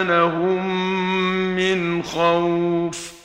أمكنهم من خوف